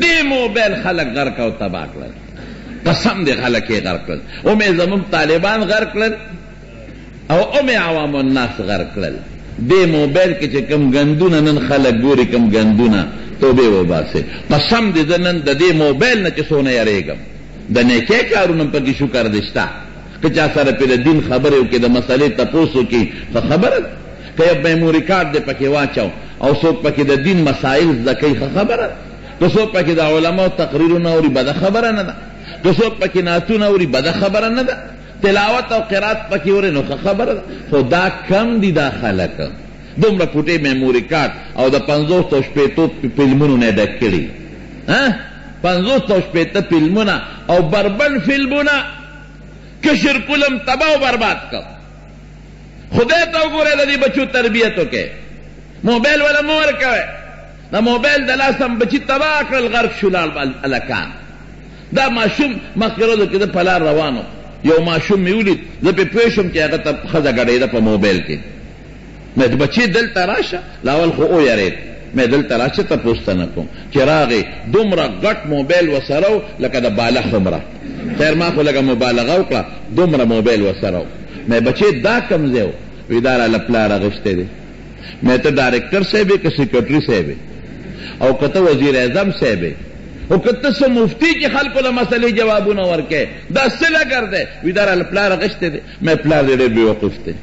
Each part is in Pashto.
دې موبایل خلک غرق او تباه کړل قسم دې خلک یې غرق کړل اومې زموږ طالبان غرق کړل او اومې عوام الناس غرق کړل دې موبایل کې چې کم ګندونه نن خلک ګوري کم ګندونه توبه وباسي قسم دې زه نن د دې موبایل نه چې څونه یریږم د نیکه کارونه پکې شکر دې شته که چا سره پرې د دین خبرې وکړي د مسلې تپوس وکړي خبره که یو میموري کارت دې پکې واچاو او څوک پکې د دین مسایل زده کوي ښه خبره ده، که څوک پکې د علماو تقریرونه اوري بده خبره نه ده، که څوک پکې نعتونه اوري بده خبره نه ده، تلاوت او قرائت پکې اورې نو ښه خبره ده، خو دا کم دي دا خلک دومره پوټې میموري کارت او د پنځوس او شپېتو فلمونو نه ډک کړي ها پنځوس او شپېته فلمونه او بربنډ فلمونه کشر کلم تباه او برباد کړ. خدای ته وګوره د دې بچو تربیت وکړي موبایل ولا مور کوي دا موبایل د لاس هم بچی تبا کړل غرق شو لال الکان دا ماشوم مخکرلو کې د پلا روانو یو ماشوم میولید زه په پوه شوم چې هغه ته ښځه ګډېده په موبایل کې مې د بچي دلته راشه لاول خو ویرید مې دلته راشه ته پوستنه کوم چې راغی دومره غټ موبایل وسره و لکه د بالخ عمره خیر ما خو لګه مبالغه وکړه دومره موبایل وسره و مې بچي دا کم ځای و وی دا را لپلا راغشته دی مې ته ډایرکټر صاحب که سیکرټری صاحب او کته وزیر اعظم صاحب او کته سو مفتی چې خلکو له مسلې جوابونه ورکې دا سلګر دی وی دا را لپلا راغشته دی مې پلا دې ډېر بیوقوف دی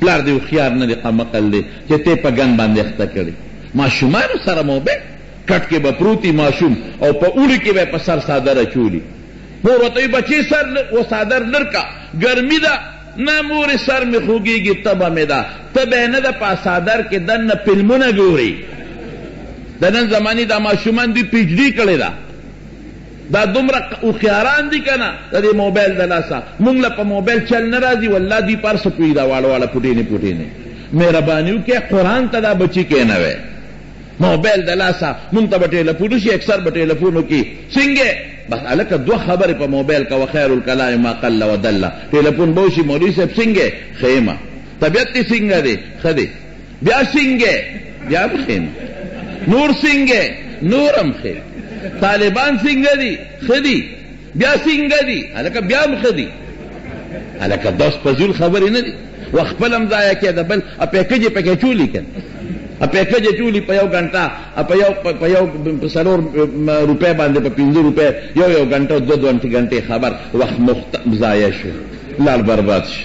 پلار دې هوښیار نه دی قمقل دی چې تۀ په ګن باندې اخته کړې ماشومانو سره مو به کټ کې به پروت وي ماشوم او په اوړي کې به په سر څادر اچولي مور ورته وي بچې سر و څادر لرکه ګرمي ده نه مورې سر مې خوږېږي تبه مې ده تبه نه ده په څادر کې دننه فلمونه ګوري د نن زماني دا ماشومان دوی پیچډي کړې ده دا دومره هوښیاران دي کنه د دې موبایل د لاسه مونږ له په موبایل چل نه راځي والله دوی په هر څه پوهېږي دا واړه واړه پوټېنې پوټېنې مهرباني وکړئ قرآن ته دا بچي کېنوئ موبایل د لاسه مونږ ته به ټیلیفون وشي اکثر به ټیلیفون وکړي څنګه بس هلکه دوه خبرې په موبایل کوه خیر الکلام ما قل ودله ټیلیفون به وشي مولوي صاحب څنګه ښه یم طبیعت دې څنګه دی ښه دی بیا سنګه بیا هم ښه نه نور سنګه نور هم ښه طالبان سنګه دي ښه دي بیا سنګه دي هلکه بیا هم ښه دي هلکه دا اوس فضول خبرې نه دي و خپل هم ضایع کې د بل پیکج یې پکې چولي که پیکج یې چولي په یو ګنټه په یو په یو څلور روپۍ باندې په پنځه روپۍ یو یو ګنټه دوه دوه ګنټې خبر وخت مخت ضایع شو لاړ برباد شو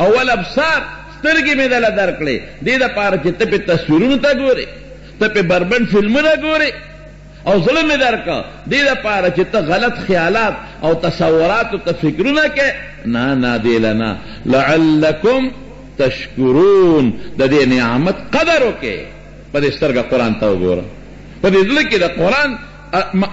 اول ابصار، سترګې مې دله درکړې، دې لپاره چې ته پرې تصویرونو ته ګورې، ته پرې بربنډ فلمونه ګورې او زړه مې درکړ، دې لپاره چې ته غلط خیالات او تصوراتو ته فکرونه کوې، نه نه دې له نه، لعلکم تشکرون، د دې نعمت قدر وکړئ، په دې سترګه قرآن ته وګوره، په دې زړه کې د قرآن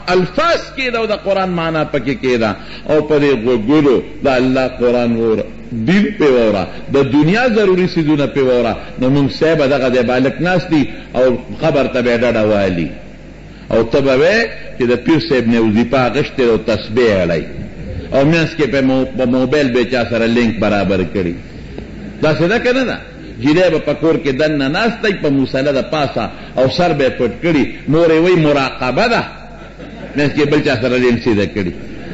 الفاظ کېده او د قرآن معنا پکې کېده او په دې غوږونو د الله قرآن ووره، دین پې ووره، د دنیا ضروري څیزونه پې ووره، نو مونږ سه به دغه ځای به هلک ناست دي او قبر ته به یې ډډه والي او ته به وې چې د پیر صاحب نه یې وظیفه اخیستې ده او تسبې اړی او منځ کې په موبایل به یې چا سره لینک برابر کړي، داسې ده که نه ده؟ جینۍ به په کور کې دننه ناسته وي، په مصلی د پاسه او سر به یې پټ کړي، مور یې وایي مراقبه ده، منځ کې بل چا سره دې نه شي ده کړي.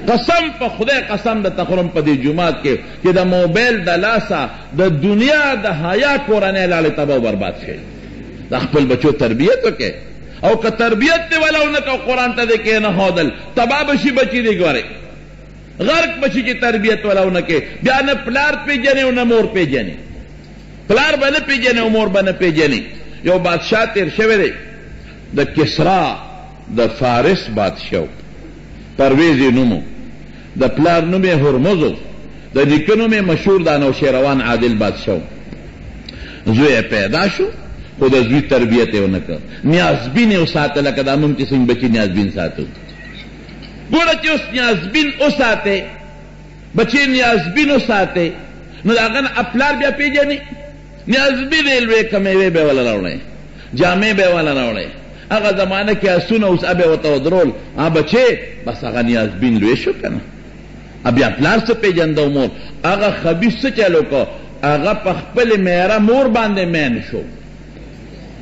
قسم په خدای قسم درته خورم په دې جومات کې چې د موبایل د لاسه د دنیا د حیا کورنۍ لاړې تباه او برباد شوې. د خپل بچو تربیت وکړئ او که تربیت دې ولو نه کړ او قرآن ته دې کېنښودل تباه به شي بچي دې ګورئ. غرق به شي چې تربیت ولا ونه کړې، بیا نه پلار پېژنې او نه مور پېژنې. پلار به نه پېژنې او مور به نه پېژنې. یو بادشاه تېر شوی دی، د کسرا د فارس بادشاه و، پروېز یې نوم و، د پلار نوم یې هرمز و، د نیکه نوم یې مشهور د انوشېروان عادل بادشاه و. زوی یې پیدا شو، خو د زوی تربیت یې ونه کړ، نیازبین یې وساته، لکه دا موږ چې څنګه بچي نیازبین ساتو. ګوره چې اوس نیازبین وساتې بچې نیازبین وساتې نو د هغه نه پلار بیا پېژني نیازبین یې لوی که مېوې به یې وله راوړی جامې به یې وله راوړی هغه زمانه کې اسونه اوس به یې ورته ودرول ها بچې بس هغه نیازبین لوی شو که نه بیا پلار څه پېژنده مور هغه خبیث څه چل وکړو هغه په خپل میره مور باندې مین شو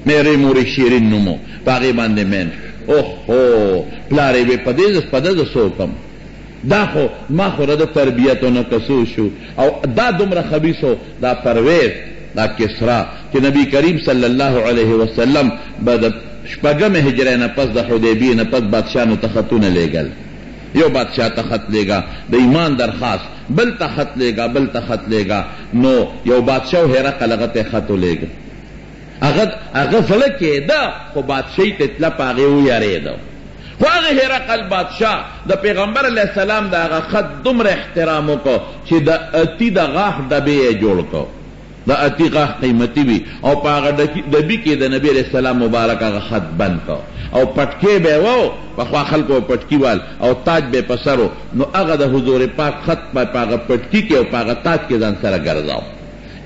مېرې مورې شېرين نوم و، په هغې باندې مين شو. اوح هو! پلار يې وې، په دې زه په ده زه څه وکړم؟ دا خو، ما خو رده تربيت و نه که څه وشو او دا دومره خبيث و، دا پرويز، دا کسرا، چې نبي کريم صلی الله عليه وسلم به د شپږمې هجرۍ نه پس د حديبيې نه پس بادشاهانو ته خطونه لېږل. یو بادشاه ته خط لیږه د ایمان درخواست بل ته خط لیږه بل ته خط لیږه نو یو بادشاه و هرقل هغه ته خط ولیږه هغه هغه زړه کیده خو بادشاهی ته تله په هغه ویریده خو هغه هرقل بادشاه د پیغمبر علیه السلام د هغه خط دومره احترام وکړو چې د اتی د غاښ ډبی یې جوړ کړو د اتی غاښ قیمتی وی او په هغه ډبی کی د نبی علیه السلام مبارک هغه خط بند کو او پټکی به وه او پخوا خلکو به پټکی وال او تاج به په سر و نو هغه د حضور پاک خط به په هغه پټکی کی او په هغه تاج کی ځان سره ګرځاو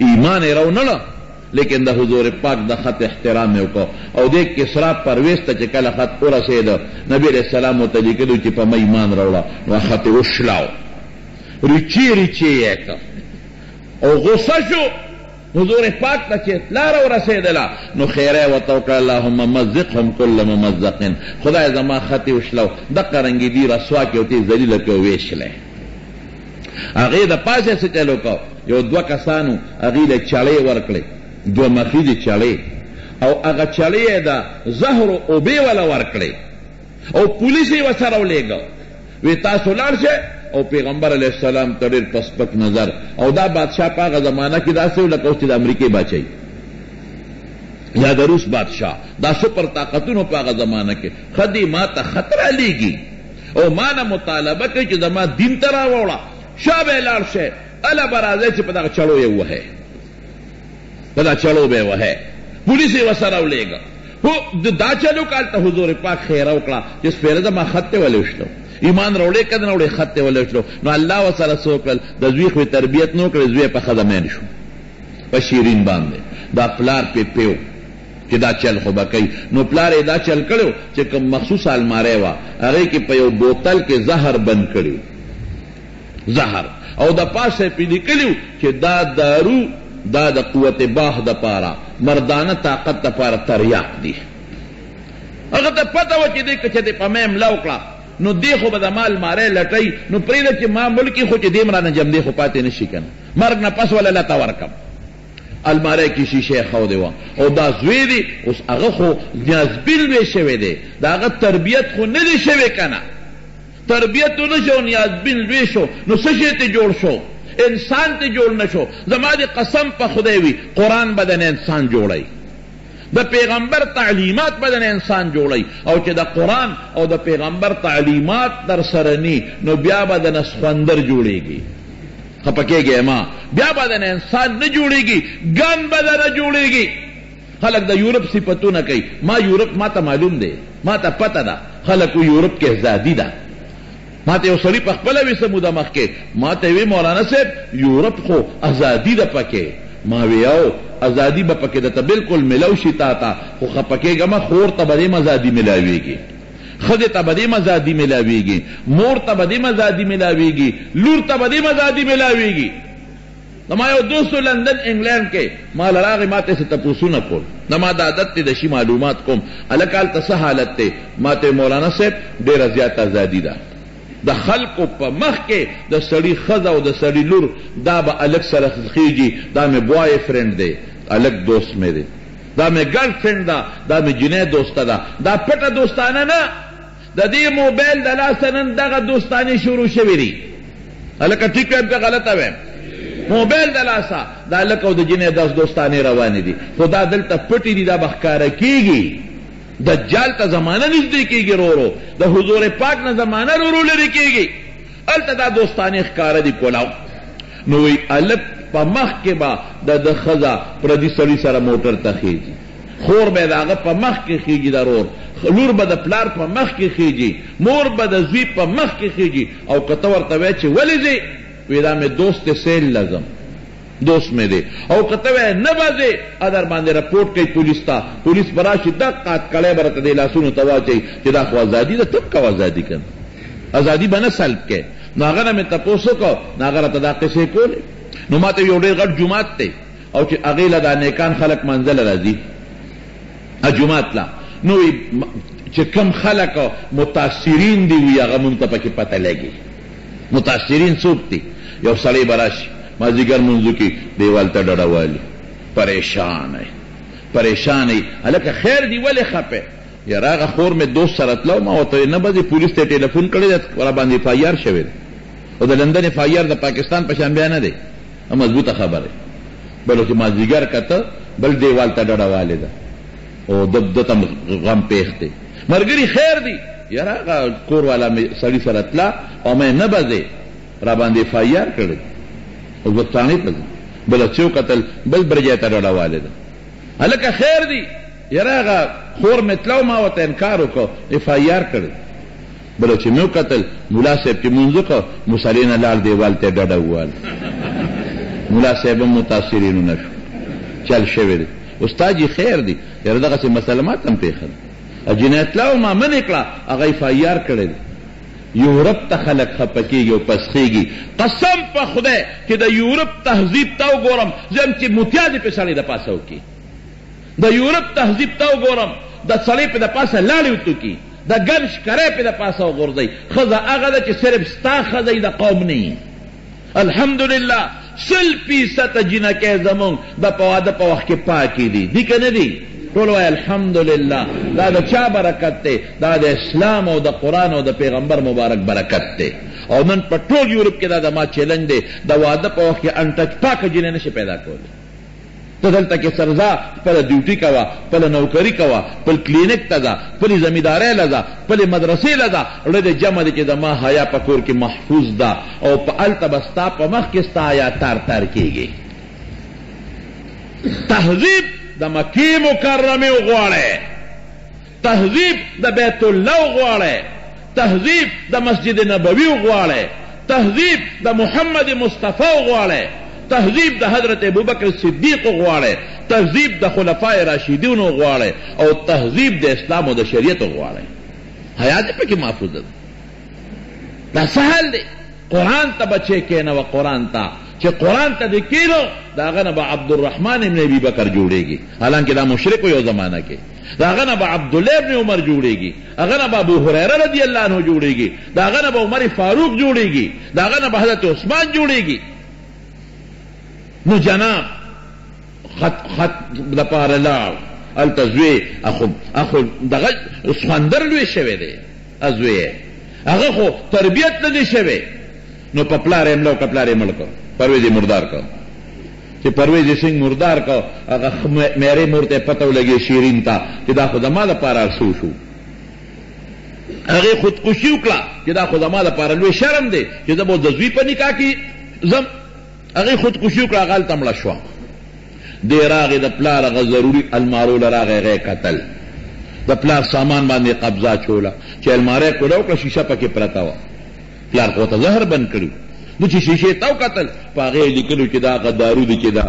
ایمان یې راو نړه لیکن د حضور پاک د خط احترام یې وکړ او دی کسرا پرویز ته چې کله خط ورسیده نبی علیه السلام ورته لیکلی و چې په ما ایمان راوړه نو خط یې وشلاو ریچی ریچی یې کړ او غصه شو حضور پاک ته چې اطلاع راورسېدله نو ښېرا یې ورته وکړه، اللهم مزقهم کل ممزق، خدایه زما خط یې وشلو، دقه رنګ یې دوی رسوا کړي او ته یې ذلیل کړې او ویشلې. هغې د پاسه څه چل وکړ، یو دوه کسانو هغې له چړې ورکړې، دوه مخیزې چړې او هغه چړې یې د زهرو اوبه وله ورکړې. او پولیس یې ورسره ولېږه، وې تاسو لاړ شئ او پیغمبر علیه السلام ته ډېر په سپک نظر او دا بادشاه په هغه زمانه کې داسې و لکه اوس چې د امریکې باچاهي یا د روس بادشاه دا سپر طاقتونو په هغه زمانه کې ښه دی ما ته خط رالېږي او ما نه مطالبه کوي چې زما دین ته راوړه شابه لاړ شئ اله به راځئ چې په دغه چړو یې ووهئ په دا چړو به وه پولیس یې وسره ولېږه هو د دا چلو کال ته حضور پاک خیره وکړه چې سپېره زما خط ته ولې وشلو ایمان راوړې که نه راوړې خط ته ولې وشلو نو الله ورسره څه وکړل د زوی خو یې تربیت نه وکړې زوی په ښځه مین شو په شیرین باندې دا پلار پې پیو چې دا چل خو به کوي نو پلار یې دا چل کړو چې کوم مخصوصه الماره وه هغې کې په یو بوتل کې زهر بند کړي زهر او د پاسه یې پرې لیکلي وو چې دا دارو دا د قوت باخ دپاره، مردانه طاقت دپاره تریاق دي. هغه ته پته وه چې دې که چېرته په ما حمله وکړه نو دې خو به زما المارۍ لټوي، نو پرېږده چې ما مړ کړي خو چې دې هم رانه ژوندی خو پاتې نه شي که نه مرګ نه پس وله لته ورکړم. المارۍ کې شیشه ایښودې وه او دا زوی دی اوس هغه خو نیازبین لوی شوی دی، د هغه تربیت خو نه دی شوی که نه؟ تربیت ونه شو نیازبین لوی شو نو څه شی ترې جوړ شو؟ انسان ترې جوړ نه شو. زما دې قسم په خدای وي قرآن به درنه انسان جوړوي، د پیغمبر تعلیمات به درنه انسان جوړوي او چې د قرآن او د پیغمبر تعلیمات درسره ني نو بیا به درنه سخوندر جوړېږي. خپه کېږئ مه، بیا به درنه انسان نه جوړېږي، ګن به درنه جوړېږي. خلک د یورپ صفتونه کوي ما یورپ ماته معلوم دی ماته پته ده خلک وي یورپ کې ازادي ده ماته یو سړي په خپله وي څه موده مخکې ماته وي مولانا صاحب یورپ خو ازادي ده پکې ما وي او ازادي به پکې درته بالکل ملو شي تا ته خو خپه کېږه مه خور ته به دې ازادي ملاوېږي ښځې ته به دې ازادي ملاوېږي مور ته به دې ازادي ملاوېږي لور ته به دې ازادي ملاوېږي زما یو دوست و لندن انګلینډ کې ماله راغی ماته څه تپوسونه کول نه ما د عادت دی د شي معلومات کوم هلکه هلته څه حالت دی ماته مولانا صاحب ډیره زیاته ازادي ده د خلکو په مخ کې د سړي ښځه او د سړي لور دا به هلک سره خېږي دا مې بوای فرینډ دی هلک دوست مې دی دا مې ګرل فرینډ ده دا مې جینۍ دوسته ده دا پټه دوستانه نه د دې موبایل د لاسه نن دغه دوستانې شروع شوې دي. هلکه ټیک وایم که غلطه وایم؟ موبایل د لاسه د هلک او د جینۍ داسې دوستانې روانې دي، خو دا دلته پټې دي، دا به ښکاره کېږي. دجال ته زمانه نږدې کېږي رو رو، د حضور پاک نه زمانه رو رو لرې کېږي. هلته دا دوستانې ښکاره دي کلاو. نو وایي هلک په مخ کې به د ده ښځه پردي سړي سره موټر ته خېژي. خور به د هغه په مخ کې خېژي د رور، لور به د پلار په مخ کې خېژي، مور به د زوی په مخ کې خېژي او که ته ورته وایې چې ولې ځې؟ وایي دا مې دوست دی سیل له ځم، دوست مې دی او که ته وایې نه به ځې، هغه درباندې رپوټ کوي پولیس ته، پولیس به راشي دقه هتکړۍ به راته دې لاسونو ته واچوي چې دا خو ازادي ده ته هم کوه ازادي که نه ازادي به نه سلب کوې. نو هغه نه مې تپوس وکړ نو هغه راته دا قصې کولې نو ماته یو ډېر غټ جومات دی، او چې هغې له دا نېکان خلک مانځه له راځي جومات له نو وي چې کوم خلک متاثرین دي وي هغه مونږ ته پکې پته لګي متاثرین څوک دي یو سړی به راشي مازدیګر مونځو کې دیوال ته ډډه والي پریشان دی پریشان دی هلکه خیر دی ولې خپه یاره هغه خور مې دوست سره تلو ما ورته نه به پولیس ته ټلیفون کړی دی را باندې فایار شوی دی او د لندن فایار د پاکستان په شان بیا نه دی نه مضبوطه خبره بلو چې مازدیګر کته بل دیوال ته ډډه والې ده او دب دتم غم پیښ دی مرګری خیر دی یاره هغه کور والا مې سړی سره تلا او مې نه بځې را باندې اف آی آر کړی او زه ثاني ته ځم بل چې قتل بل برجه ته ډډه والې ده هلکه خیر دی یاره هغه خور مې تلا او ما ورته انکار وکړ اف آی آر کړی بل چې مې وکتل ملا صاحب چې مونځ وکړ مصلې نه لاړ دیوال ته ډډه وواله ملا صاحب هم متاثرینو نه شو چل شوی دی استاد جي خیر دی یاره دغسې مسله ما ته هم پېښه ده جنایت لاو ما منې کړه هغه یې فایار کړی دی یورپ ته خلک خپه کېږي او پسخېږي قسم په خدای چې د یورپ تهذیب ته وګورم زه هم چې متیا دې پې سړی د پاسه وکړي د یورپ تهذیب ته وګورم، د سړی په د پاسه لاړی وتوکی، د ګل شکری په د پاسه وغورځی، ښځه هغه ده چې صرف ستا ښځه وی د قوم نه وی. الحمدلله سل فیصته جینکی زموږ د په واده په وخت کې پاکی دی، دی که نه دی؟ ټول وایی الحمدلله، دا د چا برکت دی؟ دا د اسلام او د قرآن او د پیغمبر مبارک برکت دی او نن په ټول یورپ کې دا زما چیلنج دی، د واده په وخت کې انټچ پاکه جینۍ نشی پیدا کولی. ته دلته کې سر ځه، خپله ډیوټي کوه، خپله نوکري کوه، خپل کلینک ته ځه، خپلې زمیدارۍ له ځه، خپلې مدرسې له ځه، ړه دې جمع دې چې زما حیا په کور کې محفوظ ده او په هلته به ستا په مخ کې ستا حیا تار تار کېږي. تهذیب د مکې مکرمې وغواړئ. تهذیب د بیت الله وغواړی تهذیب د مسجد نبوی وغواړی تهذیب د محمد مصطفی وغواړی تهذیب د حضرت ابوبکر صدیق وغواړی تهذیب د خلفای راشدین وغواړی او تهذیب د اسلام او د شریعت وغواړی حیا دې پکې محفوظ ده دا سهل دی قرآن ته بچې کېنوه قرآن ته چې قرآن ته دې کېنو د هغه نه به عبدالرحمن ابن ابي بکر جوړېږي حالانکې دا مشرکو یو زمانه کې د هغه نه به عبدالله ابن عمر جوړېږي، د هغه نه به ابوهريره رضي الله عنه جوړېږي، د هغه نه به عمر فاروق جوړېږي، د هغه نه به حضرت عثمان جوړېږي، نو جناب خط خط دپاره لاړ، هلته زوی اخو اخو دغه سخوندر لوی شوی دی، زوی يې هغه خو تربيت نه دی شوی، نو په پلار یې مړه کړه، پلار یې مړ کړ، پرویز یې مردار کړ. چې پرویز یې څنګه مردار کړ، هغه میرې مور ته پته ولګېده، شیرین ته، چې دا خو زما لپاره هر څه وشو. هغې خودکشي وکړه، چې دا خو زما لپاره لوی شرم دی، چې زه به د زوی په نکاح کې ځم. هغې خودکشي وکړه، هغه هلته مړه شوه. دی راغی، د پلار هغه ضروري المارو له راغی، هغه یې کتل، د پلار سامان باندې یې قبضه اچوله، چې المارۍ کوله وکړه، شیشه پکې پرته وه. پلار خو ته زهر بند کړي نو چې شیشې ته وکتل په هغه یې لیکلو چې دا هغه دارو دي چې دا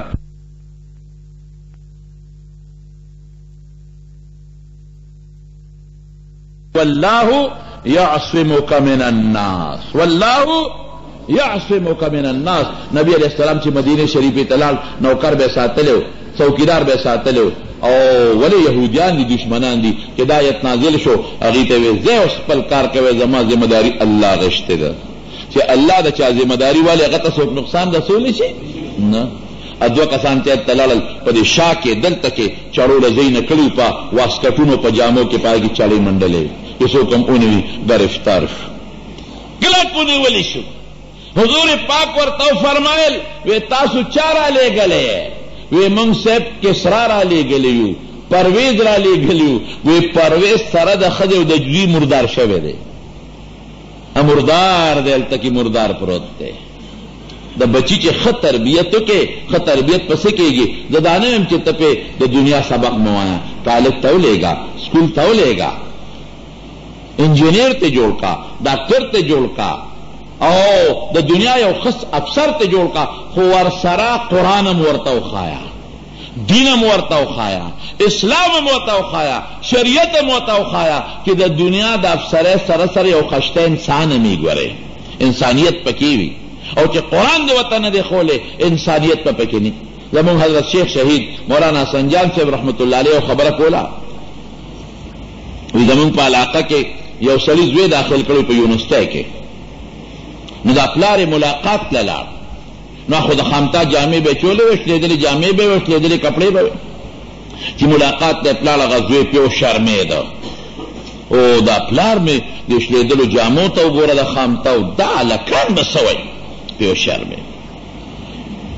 والله يعصمك من الناس والله يعصمك من الناس نبی علیہ السلام چې مدینه شریفې ته لاړ نوکر به یې ساتلی څوکیدار به یې ساتلی و او ولې یهودیان دي دښمنان دي چې دا ایت نازل شو هغوی ته یې ویل ځئ اوس خپل کار کوئ زما ذمه داري الله غشتې ده چې الله د چا ذمه داري والي هغه ته څوک نقصان رسولی شي نه دوه کسان تیت ته لاړل په دې شا کې دلته کې چړو له ځای نه کړي په واسکټونو په جامو کې په هغې کې چړې منډلې وې چې څوک هم ونیوي ګرفتار شو کلک ونیول شو حضور پاک ورته وفرمایل، وې تاسو چا رالېږلی یې؟ وې موږ صیب کسرا رالېږلی یو، پروېز رالېږلی یو، وې پروېز سره د ښځې او د ځوی مردار شوی دی، مردار دی هلته کې مردار پروت دی، د بچي چې ښه تربیت وکړې، ښه تربیت په څه کېږي؟ زه دا نه وایم چې ته پرې د دنیا سبق مه وایه، کالج ته ولېږه، سکول ته ولېږه، انجنیر ته جوړ کا ډاکټر ته جوړ کا او د دنیا یو خص افسر ته جوړ کا خو ورسره قران هم ورته وخایا دین هم ورته وخایا اسلام هم ورته وخایا شریعت هم ورته وخایا چې د دنیا د افسر سره سره یو خشته انسان هم ګوره انسانیت پکې وي او چې قران دی وطن نه دی خوله انسانیت په پکې نه زمون حضرت شیخ شهید مولانا سنجان صاحب رحمت الله علیه خبره کوله وي زموږ په علاقه کې یو سړي زوی داخل کړی په یونیورسټۍ کې نو دا پلار یې ملاقات ته لاړ نو خو د خامتا جامې به یې چولې وې شلېدلې جامې به یې وې شلېدلې کپړې به وې چې ملاقات ته یې پلاړ هغه زوی پې وشرمېده او دا پلار مې د شلېدلو جامو ته وګوره د خامتا او دا هلکان به څه وایي پې وشرمېده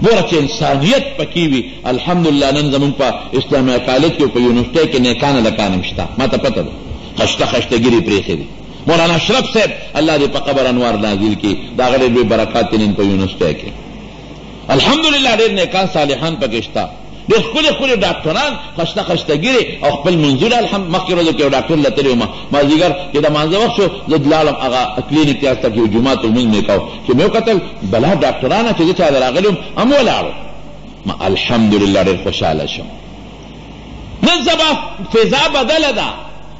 ګوره چې انسانیت پکې وي الحمدلله نن زمونږ په اسلامي کالج کې او په یونیورسټۍ کې نیکان لکان هم شته ما ته پته ده خشته خشته ګیرې پرېښې دي مولانا اشرف صاحب الله دې په قبر انوار نازل کړي د هغه ډېر لوی برکات نن په یونیورسټۍ کې الحمدلله ډېر نیکان صالحان پکې شته ډېر ښکلي ښکلي ډاکټران، خشته خشته ږیرې او خپل لمونځونه الحم، مخکې ورځو کې یو ډاکټر له تللی وم، مازدیګر چې د لمانځه وخت شو، زه لاړم هغه کلینیک ته هلته یو جمعه ته لمونځ مې کاوه، چې مې وکتل بلا ډاکټران چې زه چا ته راغلی وم هم ولاړ وو، ما الحمدلله ډېر خوشحاله شوم. نن سبا فضا بدله ده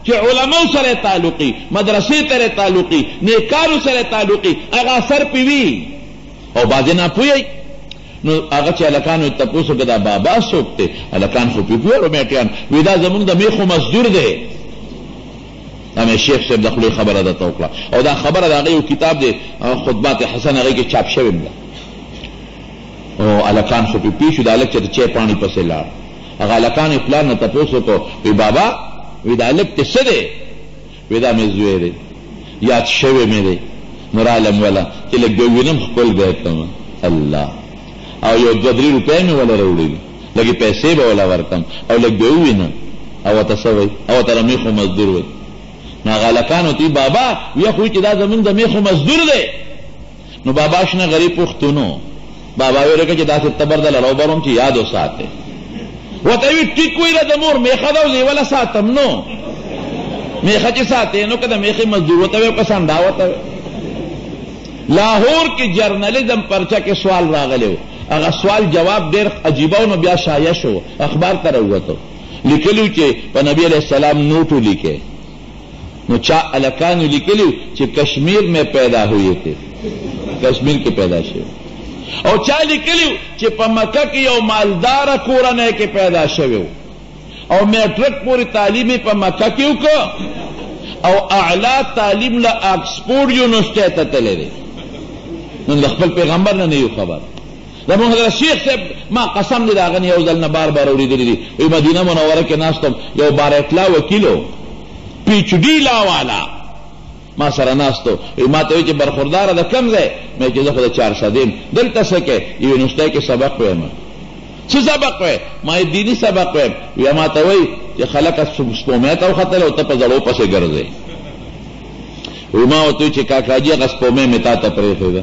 چې علماو سره تعلق وي، مدرسې سره تعلق وي، نېکانو سره تعلق وي، هغه اثر پرې وي او بعضې ناپوهه وي. نو هغه چې هلکانو یې تپوس وکړ دا بابا څوک دی؟ هلکان خو پې پوهېدل رومېټیان وایي دا زموږ د مېښو مزدور دی. دا مې شیخ صاحب د خولې خبره درته وکړه او دا خبره د هغه یو کتاب دی خطبات حسن هغې کې چاپ شوې هم ده. او هلکان خو پې پوه شو دا هلک چې د چای پاڼې پسې لاړ هغه هلکانو یې پلار نه تپوس وکړو وایي بابا وایي دا هلک دې څه دی؟ وې دا مې زوی دی یاد شوی مې دی نو رالم ولا چې لږ به وینم خپل به کم الله او یو دوه درې روپۍ مې ولا راوړي دي لږې پیسې به ولا ورکم او لږ به ووینم او ورته څه وایي او ورته له میخو مزدور وایي نو هغه هلکانو ته بابا ویه خو چې دا زمونږ د میخو مزدور دی نو بابا شنه غری پښتونو بابا ویره که چې داسې تبر د لرو بروم چې یاد وساتې وته وی ټیک وی د مور میخه دا وی ولا ساتم نو میخه چې ساتې نو کده میخه مزدور وته وی کسان دا وته لاهور کې جرنالیزم پرچا کې سوال راغلی و هغه سوال جواب ډېر عجیبه او نو بیا شایع شو اخبار ته راووتو لیکلي چې په نبي علیه السلام نوټ ولیکئ نو چا الکانو لیکلی چې کشمیر مې پیدا هویې تھې، کشمیر کې پیدا شوی وو، او چا لیکلی وو چې په مکه کې یو مالداره کورنۍ کې پیدا شوی وو او میټرک پورې تعلیم یې په مکه کې وکړ او اعلی تعلیم له اکسفورډ یونیورسټۍ ته تللی دی. نو د خپل پیغمبر نه نه یو خبر. د محترم شیخ صاحب ما قسم دی د هغه نه یو ځل نه بار بار اورېدلي دي، وایي مدینه منوره کې ناست وم، یو بارایتلا وکیل و، پي ایچ ډي لا والا ما سره ناست و، وایي ماته وایي چې برخورداره د کوم ځای؟ مې ویل چې زه خو د چارسده یم، دلته څه کوې؟ یونیورسټۍ کې سبق وایم. څه سبق وایې؟ ما ویل دیني سبق وایم. بیا ماته وایي چې خلک سپومۍ ته وختل او ته په زړو پسې ګرځې. وایي ما ورته وویل چې کاکاجي هغه سپومۍ مې تاته پرېښې ده.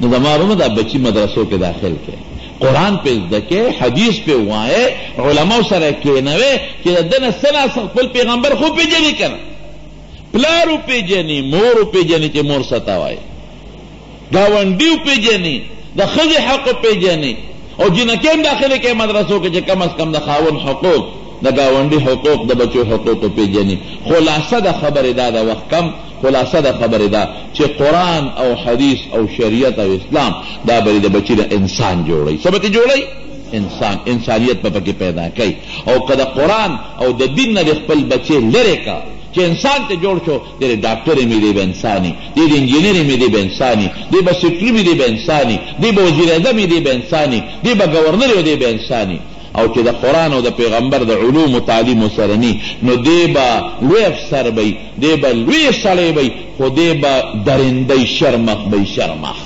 نو زما وروره دا بچی مدرسو کې داخل کړئ، قرآن پرې زده کړئ، حدیث پرې ووایئ، علماوو سره یې کېنوئ چې د ده نه څه نا څه خپل پېغمبر خو وپېژني که نه؟ پلار وپېژني، مور وپېژني چې مور څه ته وایي، ګاونډي وپېژني، د ښځې حق وپېژني او جینکۍ هم داخلې کړئ مدرسو کې چې کم از کم د خاوند حقوق، د ګاونډي حقوق، د بچو حقوق وپېژني. خلاصه د خبرې دا ده وخت کم، خلاصه د خبرې دا چې قرآن او حدیث او شریعت او اسلام دا بری د بچی نه انسان جوړوي. څه به ترې جوړوي؟ انسان. انسانیت به پکې پیدا کوي. او که د قرآن او د دین نه دې خپل بچی لرې کړ، چې انسان ترې جوړ شو، دی دې ډاکټر وي، دی به انسان وي، دی دې انجینر وي، دی به انسان وي، دی به سیکرټري وي، دی به انسان وي، دی به وزیراعظم وي، دی به انسان وي، دی به ګورنر وي، دی به انسان وي. او چې د قرآن او د پېغمبر د علومو تعلیم ورسره نۀ نو دی به لوی افسر به وي، دی به لوی سړی به وي خو دی به درنده وي، شرمښ به وي، شرمښ.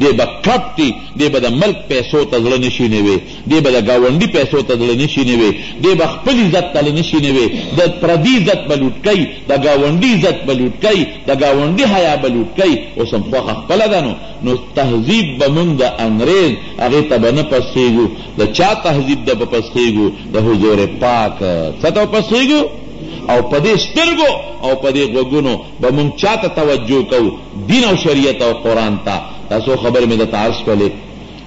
دی به کپ وي، دی به د ملک پیسو ته زړۀ نشي نیوی، دی به د ګاونډي پیسو ته زړۀ نشي نیوی، دی به خپل عزت ته زړۀ نشي نیوی، د پردي عزت به لوټ کوي، د ګاونډي عزت به لوټ کوي، د ګاونډي حیا به لوټ کوي، اوس هم خوښه خپله ده نو نو تهذیب به مونږ د انګرېز هغې ته به نۀ پسېږو، د چا تهذیب ته په پسخیږو د حضور پاک څه ته پسخیږو او په دې سترګو او په دې غوږونو به مونږ چا ته توجه کوو دین او شریعت او قران ته دا څو خبرې مې درته عرض کړلې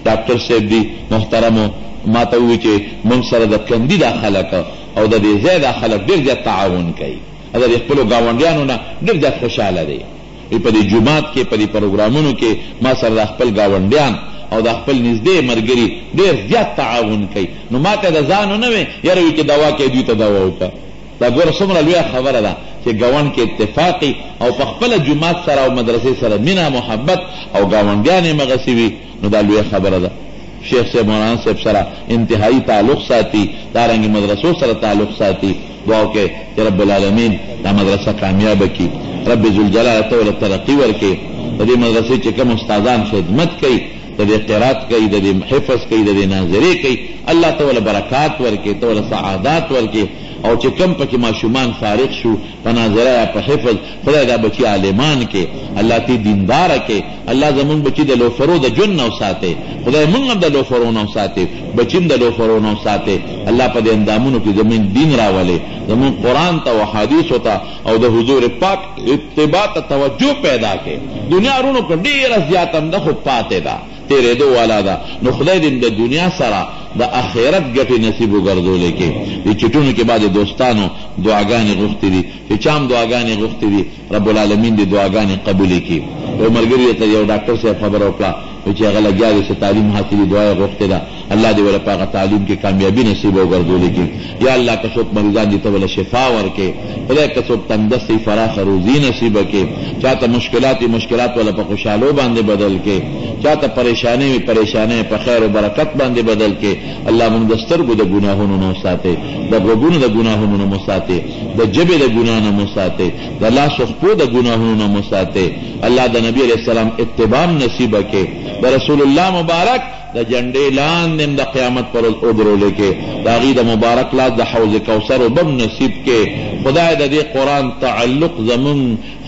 ډاکټر صاحب دی محترمو ما ته ووی چې مونږ سره د کندی دا خلک او د دې ځای دا خلک ډیر زیات تعاون کوي او د خپلو ګاونډیانو نه ډیر زیات خوشاله دی وي په دې جومات کې په دې پروګرامونو کې ما سره دا خپل ګاونډیان او دا خپل نږدې مرګري ډېر زیات تعاون کوي نو ما ته د ځانو نه وي یره وي چې دوا کې دوی ته دوا وکړه دا ګوره څومره لویه خبره ده چې ګاونډ کې اتفاق وي او په خپل جومات سره او مدرسې سره مینه محبت او ګاونډیان یې مغسي وي نو دا لویه خبره ده شیخ صاحب مولانا صاحب سره انتهایی تعلق ساتي دارنګ مدرسو سره تعلق ساتي دعا وکړی چه رب العالمین دا مدرسه کامیابه کړي رب ذوالجلال ته ورله ترقي ورکړي ددې مدرسې چه کوم استادان خدمت کوي ددې قرات کوي ددې حفظ کوي ددې ناظرې کوي الله ته ورله برکات ورکړي ته ورله سعادات ورکړي او چه کوم پکې ماشومان فارغ شو په ناظره یا په حفظ خدای دا بچی عالمان که الله تی دیندار که الله زمونږ بچی د لوفرو د جون نه وساتی خدای مونږ هم د لوفرو نه وساتی بچیم د لوفرو نه وساتی الله په دی اندامونو کی زمونږ دین راولی زمونږ قران ته او احادیثو ته او د حضور پاک اتباع ته توجه پیدا که دنیا رونو که ډیره زیاته هم ده خو پاتی ده تیریدو والا ده نو خدای دی د دنیا سره د اخیرت ګټی نصیب وګرځولی که دی چټونو کی بعضی دوستانو دعاګانی غوښتی دی هیچا هم دعاګانې غوښتې دي رب العالمین دې دعاګانې قبولې کړي یو ملګري درته یو ډاکټر صاحب خبره وکړه وې چې هغه لګیا دې څه تعلیم حاصلې دعا یې غوښتې ده الله دې وله په هغه تعلیم کې کامیابي نصیبه او ګرځولې کړي یا الله که څوک مریضان دي ته وله شفا ورکړې خدای که څوک تندست وي فراخه روزي نصیبه کړې چاته مشکلات وي مشکلات وله په خوشحالو باندې بدل کړې چاته پریشانې وي پریشانې په خیر او برکت باندې بدل کړې الله مونږ د سترګو د ګناهونو نه وساتې د غوږونو د ګناهونو نه مو ساتې د ژبې د ګناه نه مو ساتې د لاس او خپو د ګناهونو نه مو ساتې الله د نبی علیه السلام اتباع هم نصیب کې د رسول الله مبارک د جنډې لاندې هم د قیامت پر ورځ ودرولې کې د هغوی د مبارک لاس د حوض کوثر اوبه هم نصیب کې خدای د دې قرآن تعلق زمونږ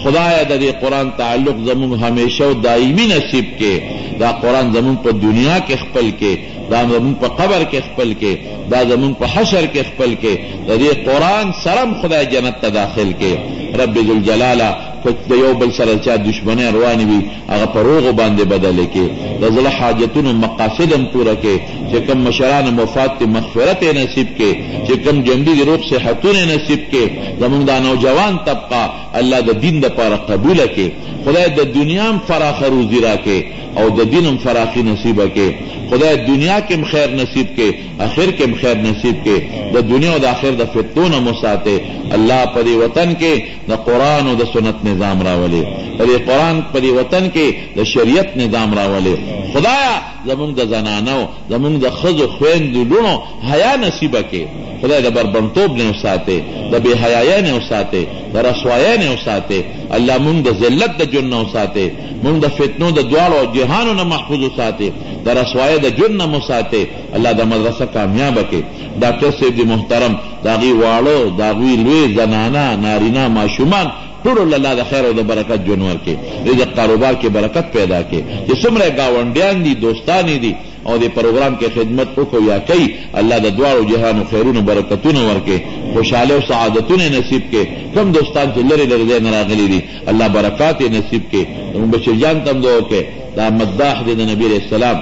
خدای د دې قرآن تعلق زمونږ همیشه او دایمي نصیب کې دا قرآن زمونږ په دنیا کې خپل کې دا زموږ په قبر کې خپل کې دا زموږ په حشر کې خپل کې د دې قران سره هم خدای جنت ته داخل کې رب ذوالجلاله که د یو بل سره چا دشمنۍ روانې وي هغه په روغو باندې بدلې کې د زړه حاجتونو مقاصد هم پوره کې چې کوم مشران مفاد ته مغفرت نصیب کې چې کوم جمدي د روغ صحتونه نصیب کې زموږ دا نوجوان طبقه الله د دین د پاره قبول کې خدای د دنیا هم فراخ روزي راکې او د دین هم فراخی نصیب که خدای دنیا کې هم خیر نصیب که اخر کې هم خیر نصیب که د دنیا او د اخر د فتنو نه مو ساته الله په دې وطن کې د قران او د سنت نظام راولې په دې قران په دې وطن کې د شریعت نظام راولې خدایا زمونږ د زنانو زمونږ د خزو خويندو لونو حیا نصیب که خدای د بربنتوب نه وساته د بے حیاي نه وساته د رسوایي نه وساته الله مونږ د ذلت د جن نه وساته مونږ د فتنو د دواړو جهانو نه محفوظ وساتې د رسوايۍ د جرم نه مو ساتې الله دا مدرسه کاميابه کړې ډاکټر صيب دې محترم د هغوی واړه د هغوی لوی زنانه نارينه ماشومان ټولو له الله د خير او د برکت ژوند ورکړې رزق کاروبار کې برکت پيدا کړې چې څومره يې ګاونډيان دي دوستان يې دي او دې پروګرام کې خدمت وکړو یا کوي الله د دواړو جهانو خیرونه برکتونه ورکړي خوشحالۍ او سعادتونه نصیب کړي کوم دوستان چې لرې لرې ځای نه راغلي دي الله برکات یې نصیب کړي د مبشر جان ته هم دعا وکړئ دا مداح دی د نبي علیه السلام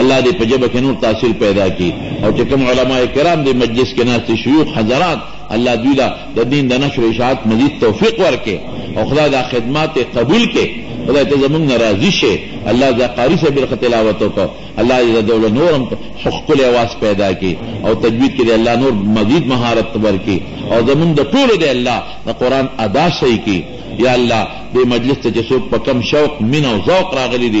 الله دې په ژبه کې نور تاثیر پیدا کړي او چې کوم علما کرام دې مجلس کې ناست شيوخ حضرات الله دوی له د دین د نشر اشاعت مزید توفیق ورکړي او خدای دا خدمات قبول کړي خدای ته زمونږ نه راضي شي الله دا قاري صاحب ورخه تلاوت وکړو الله دې د ډول نور هم ښکلی اواز پیدا کړي او تجوید کې دې الله نور مزید مهارت ورکړي او زمونږ د ټولو دې الله د قران ادا صحیح کی یا الله دی مجلس ته چه څوک په کم شوق مینه او ذوق راغلی دی.